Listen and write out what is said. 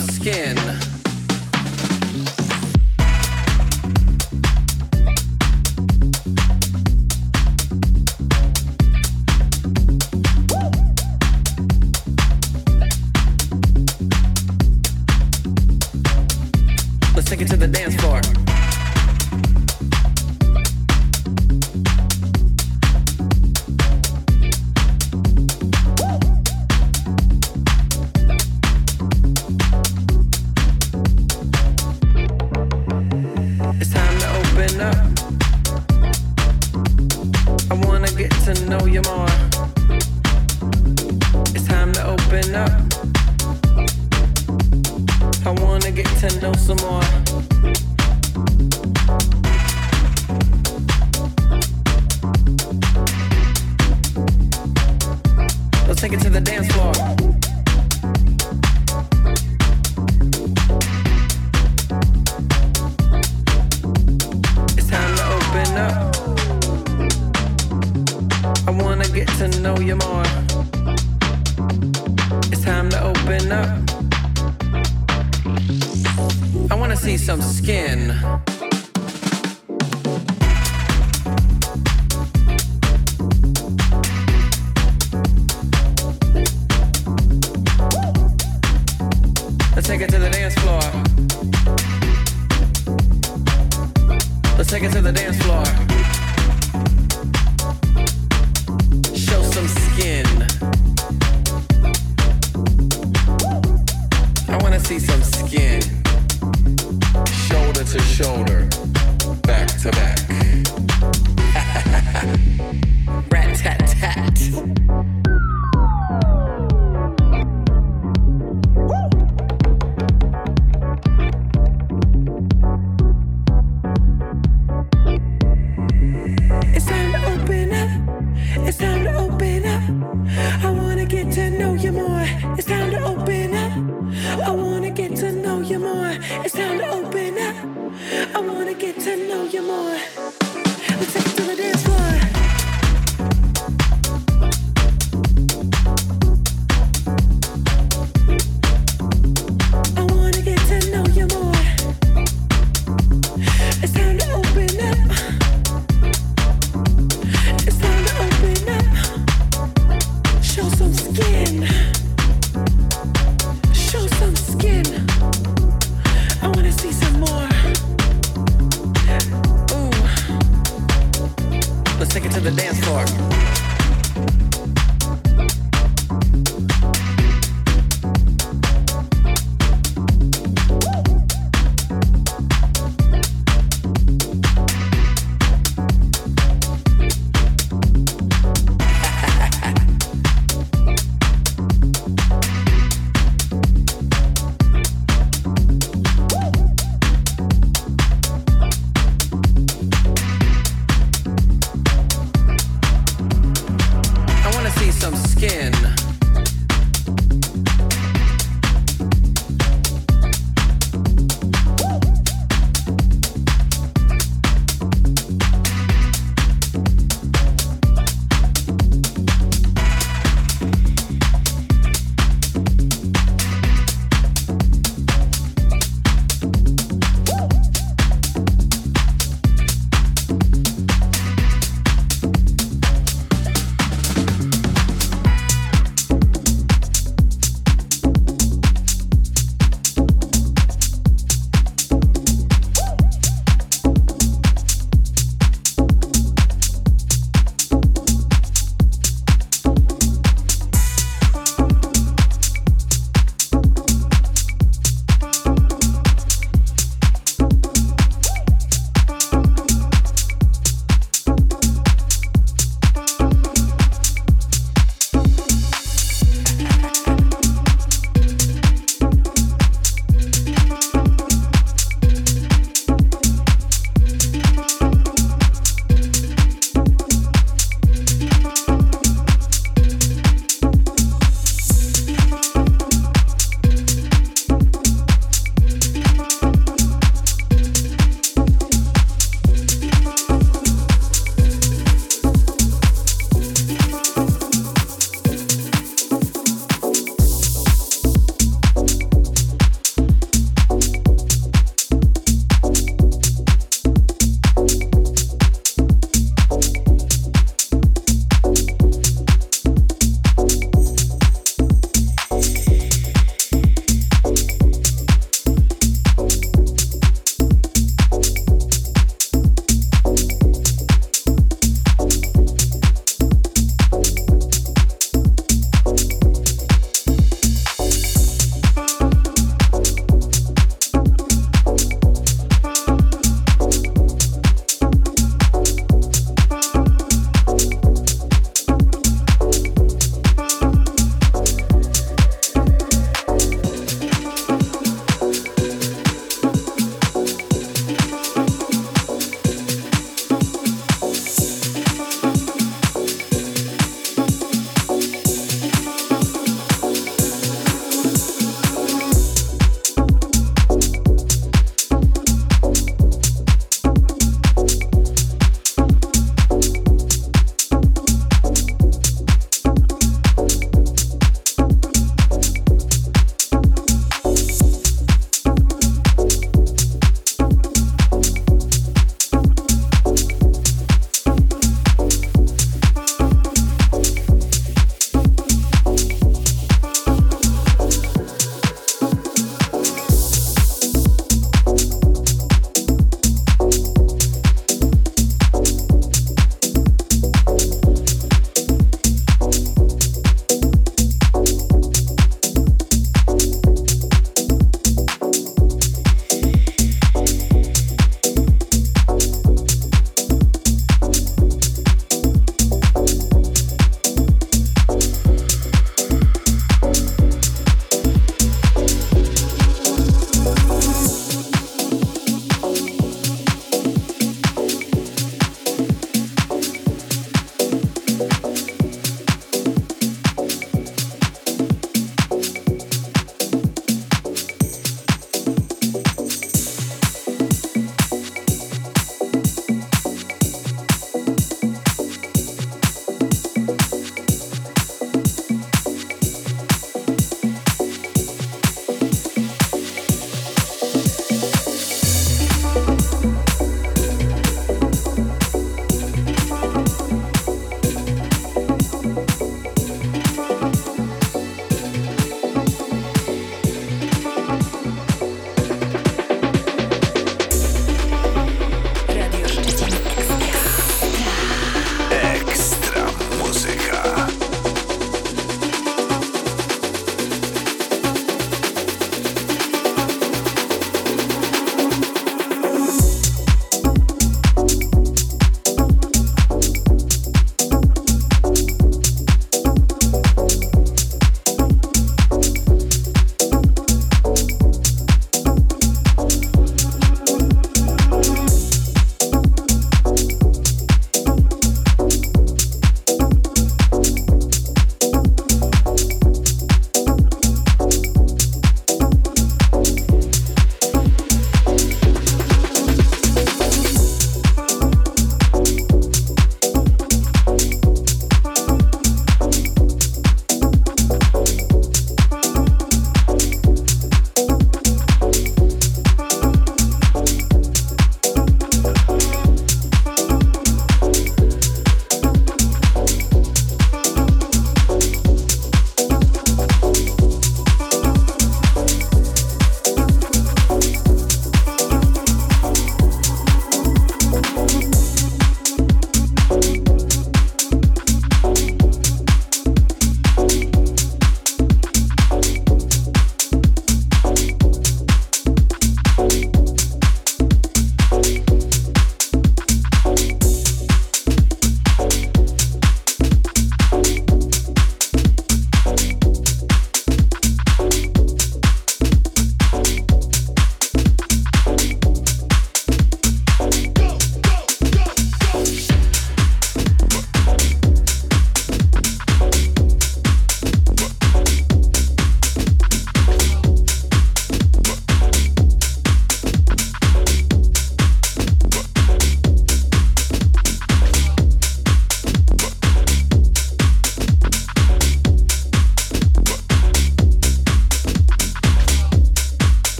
Skin.